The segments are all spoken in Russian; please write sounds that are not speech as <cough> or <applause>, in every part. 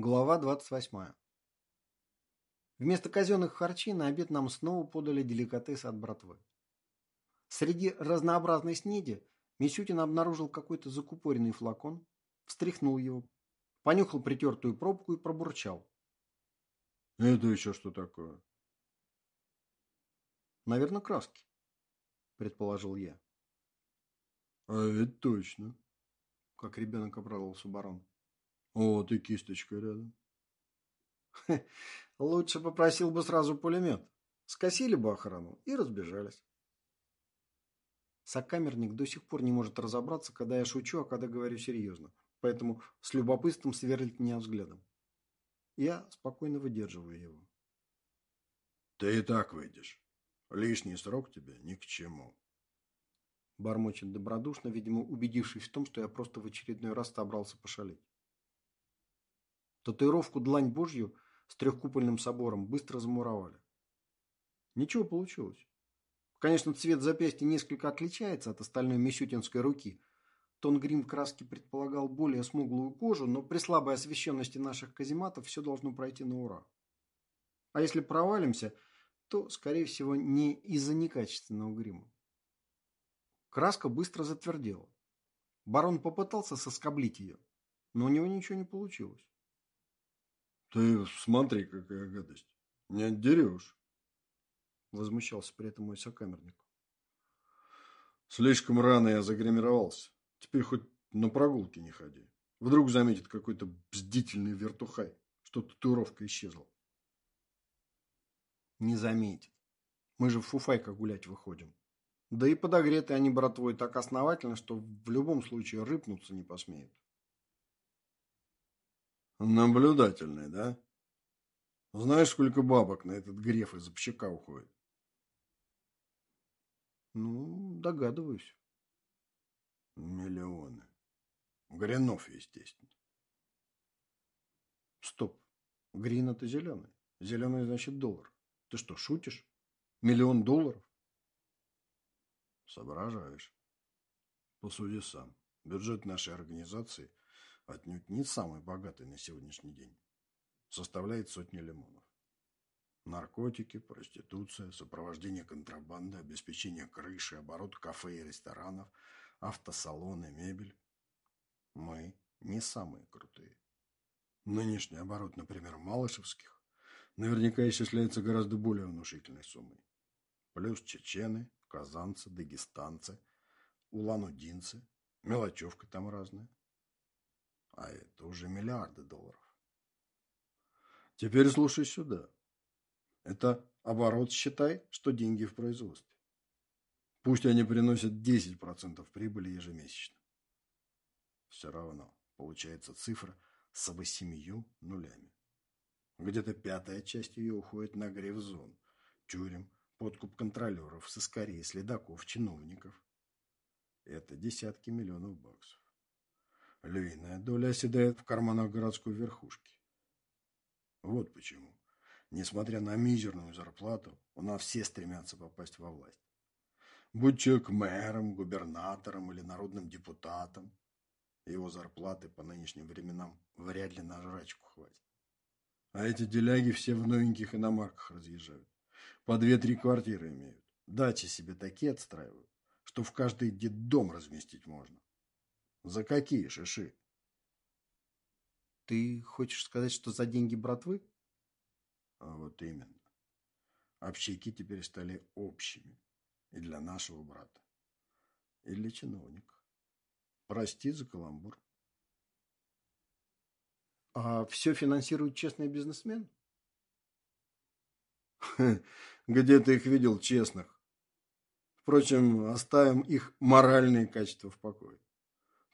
Глава 28. Вместо казенных харчей на обед нам снова подали деликатесы от братвы. Среди разнообразной снеди Мисютин обнаружил какой-то закупоренный флакон, встряхнул его, понюхал притертую пробку и пробурчал. «Это еще что такое?» «Наверное, краски», — предположил я. «А это точно», — как ребенок обрадовался барон. Вот и кисточка рядом. Лучше попросил бы сразу пулемет. Скосили бы охрану и разбежались. Сокамерник до сих пор не может разобраться, когда я шучу, а когда говорю серьезно. Поэтому с любопытством сверлит меня взглядом. Я спокойно выдерживаю его. Ты и так выйдешь. Лишний срок тебе ни к чему. Бормочет добродушно, видимо, убедившись в том, что я просто в очередной раз собрался пошалить. Татуировку «Длань Божью» с трехкупольным собором быстро замуровали. Ничего получилось. Конечно, цвет запястья несколько отличается от остальной мисютинской руки. Тон грим краски предполагал более смуглую кожу, но при слабой освещенности наших казематов все должно пройти на ура. А если провалимся, то, скорее всего, не из-за некачественного грима. Краска быстро затвердела. Барон попытался соскоблить ее, но у него ничего не получилось. Ты смотри, какая гадость. Не отдерешь. Возмущался при этом мой сокамерник. Слишком рано я загримировался. Теперь хоть на прогулки не ходи. Вдруг заметит какой-то бздительный вертухай, что татуировка исчезла. Не заметит. Мы же в фуфайках гулять выходим. Да и подогреты они, братвой, так основательно, что в любом случае рыпнуться не посмеют. Наблюдательный, да? Знаешь, сколько бабок на этот греф из общака уходит? Ну, догадываюсь. Миллионы. Гринов, естественно. Стоп. Грин это зеленый. Зеленый значит доллар. Ты что, шутишь? Миллион долларов? Соображаешь. Посуди сам. Бюджет нашей организации отнюдь не самый богатый на сегодняшний день, составляет сотни лимонов. Наркотики, проституция, сопровождение контрабанды, обеспечение крыши, оборот кафе и ресторанов, автосалоны, мебель. Мы не самые крутые. Нынешний оборот, например, Малышевских, наверняка исчисляется гораздо более внушительной суммой. Плюс чечены, казанцы, дагестанцы, улан-удинцы, мелочевка там разная. А это уже миллиарды долларов. Теперь слушай сюда. Это оборот, считай, что деньги в производстве. Пусть они приносят 10% прибыли ежемесячно. Все равно получается цифра с восемью нулями. Где-то пятая часть ее уходит на гриф-зон, тюрем, подкуп контролеров, сыскарей, следаков, чиновников. Это десятки миллионов баксов. Львиная доля оседает в карманах городской верхушки. Вот почему, несмотря на мизерную зарплату, у нас все стремятся попасть во власть. Будь человек мэром, губернатором или народным депутатом, его зарплаты по нынешним временам вряд ли на жрачку хватит. А эти деляги все в новеньких иномарках разъезжают. По две-три квартиры имеют. Дачи себе такие отстраивают, что в каждый дом разместить можно. За какие шиши? Ты хочешь сказать, что за деньги братвы? А вот именно. Общаки теперь стали общими. И для нашего брата. И для чиновника. Прости за каламбур. А все финансирует честный бизнесмен? <laughs> Где ты их видел честных? Впрочем, оставим их моральные качества в покое.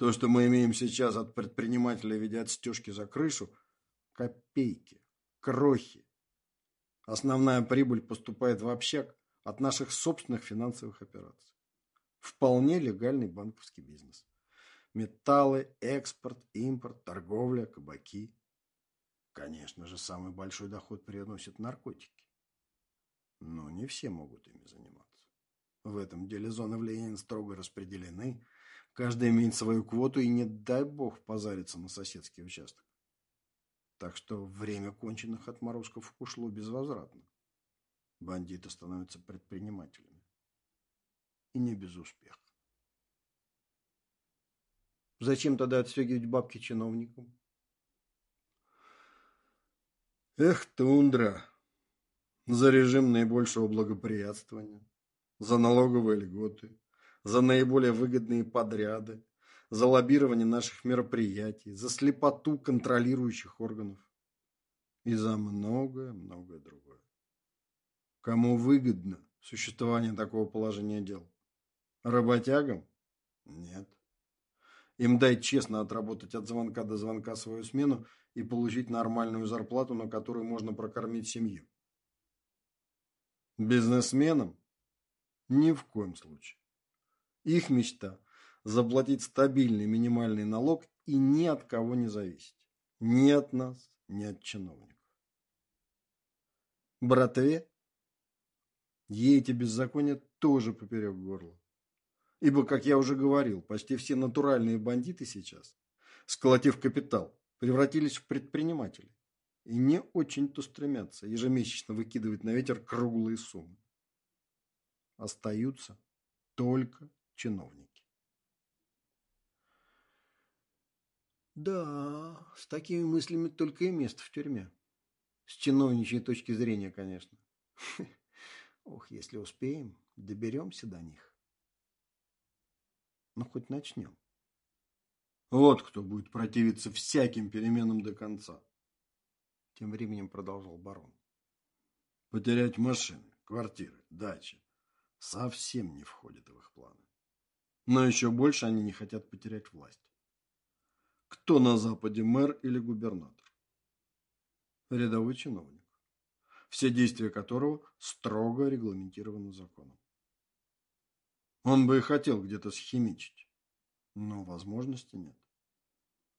То, что мы имеем сейчас от предпринимателя в виде отстежки за крышу – копейки, крохи. Основная прибыль поступает в общак от наших собственных финансовых операций. Вполне легальный банковский бизнес. Металлы, экспорт, импорт, торговля, кабаки. Конечно же, самый большой доход приносят наркотики. Но не все могут ими заниматься. В этом деле зоны влияния строго распределены – Каждый имеет свою квоту и не дай бог позариться на соседский участок. Так что время конченных отморозков ушло безвозвратно. Бандиты становятся предпринимателями. И не без успеха. Зачем тогда отстегивать бабки чиновникам? Эх, тундра! За режим наибольшего благоприятствования, за налоговые льготы, за наиболее выгодные подряды, за лоббирование наших мероприятий, за слепоту контролирующих органов и за многое-многое другое. Кому выгодно существование такого положения дел? Работягам? Нет. Им дай честно отработать от звонка до звонка свою смену и получить нормальную зарплату, на которую можно прокормить семью. Бизнесменам? Ни в коем случае. Их мечта – заплатить стабильный минимальный налог и ни от кого не зависеть. Ни от нас, ни от чиновников. Братве? Ей эти беззакония тоже поперек горла. Ибо, как я уже говорил, почти все натуральные бандиты сейчас, сколотив капитал, превратились в предпринимателей и не очень-то стремятся ежемесячно выкидывать на ветер круглые суммы. Остаются только чиновники. Да, с такими мыслями только и место в тюрьме. С чиновничьей точки зрения, конечно. <laughs> Ох, если успеем, доберемся до них. Ну, хоть начнем. Вот кто будет противиться всяким переменам до конца. Тем временем продолжал барон. Потерять машины, квартиры, дачи совсем не входит в их планы. Но еще больше они не хотят потерять власть. Кто на Западе мэр или губернатор? Рядовой чиновник, все действия которого строго регламентированы законом. Он бы и хотел где-то схимичить, но возможности нет.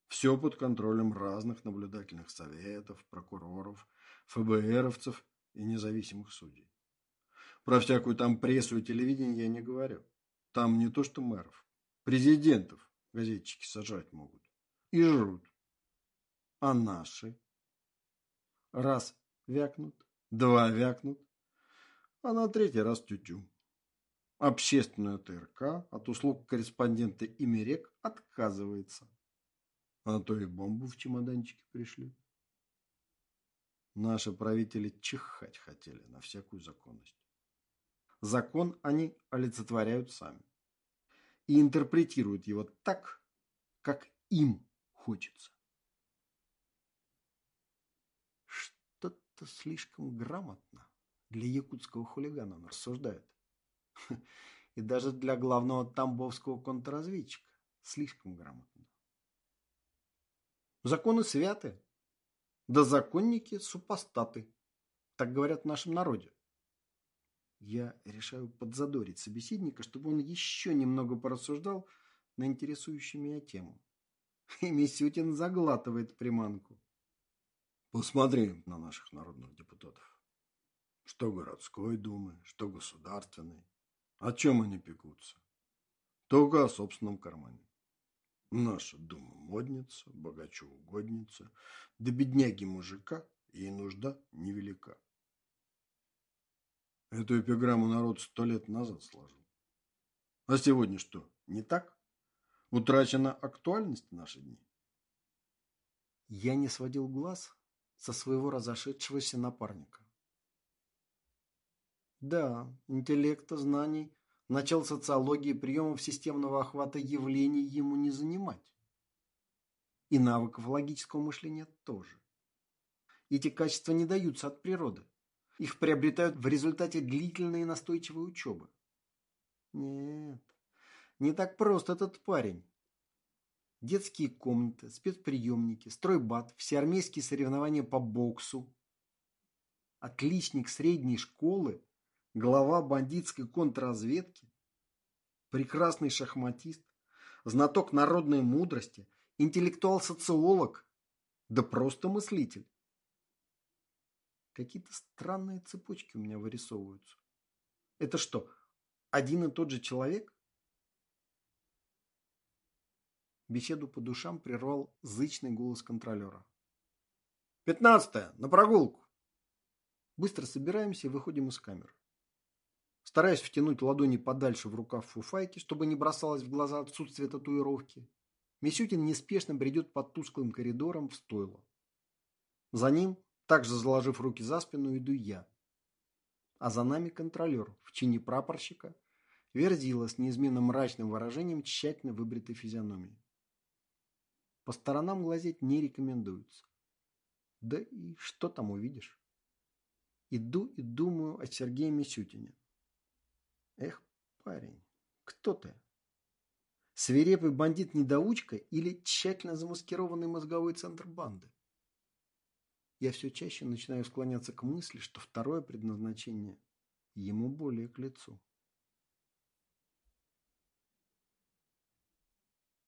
Все под контролем разных наблюдательных советов, прокуроров, ФБРовцев и независимых судей. Про всякую там прессу и телевидение я не говорю. Там не то что мэров, президентов газетчики сажать могут. И жрут. А наши? Раз вякнут, два вякнут, а на третий раз тютю. Общественная ТРК от услуг корреспондента Имерек отказывается. А то и бомбу в чемоданчике пришли. Наши правители чихать хотели на всякую законность. Закон они олицетворяют сами. И интерпретируют его так, как им хочется. Что-то слишком грамотно для якутского хулигана он рассуждает. <laughs> И даже для главного тамбовского контрразведчика слишком грамотно. Законы святы, да законники супостаты. Так говорят в нашем народе. Я решаю подзадорить собеседника, чтобы он еще немного порассуждал на интересующую меня тему. И Мисютин заглатывает приманку. Посмотри на наших народных депутатов. Что городской думы, что государственной. О чем они пекутся? Только о собственном кармане. Наша дума модница, богачу угодница, да бедняги мужика, ей нужда невелика. Эту эпиграмму народ сто лет назад сложил. А сегодня что, не так? Утрачена актуальность в наши дни? Я не сводил глаз со своего разошедшегося напарника. Да, интеллекта, знаний, начал социологии, приемов системного охвата явлений ему не занимать. И навыков логического мышления тоже. Эти качества не даются от природы. Их приобретают в результате длительной и настойчивой учебы. Нет, не так просто этот парень. Детские комнаты, спецприемники, стройбат, всеармейские соревнования по боксу. Отличник средней школы, глава бандитской контрразведки, прекрасный шахматист, знаток народной мудрости, интеллектуал-социолог, да просто мыслитель. Какие-то странные цепочки у меня вырисовываются. Это что, один и тот же человек? Беседу по душам прервал зычный голос контролера. Пятнадцатое. На прогулку. Быстро собираемся и выходим из камеры. Стараясь втянуть ладони подальше в рукав фуфайки, чтобы не бросалось в глаза отсутствие татуировки, Мисютин неспешно бредет под тусклым коридором в стойло. За ним, также заложив руки за спину, иду я. А за нами контролер в чине прапорщика, верзила с неизменно мрачным выражением тщательно выбритой физиономии. По сторонам глазеть не рекомендуется. Да и что там увидишь? Иду и думаю о Сергее Мисютине. Эх, парень, кто ты? Свирепый бандит-недоучка или тщательно замаскированный мозговой центр банды? Я все чаще начинаю склоняться к мысли, что второе предназначение ему более к лицу.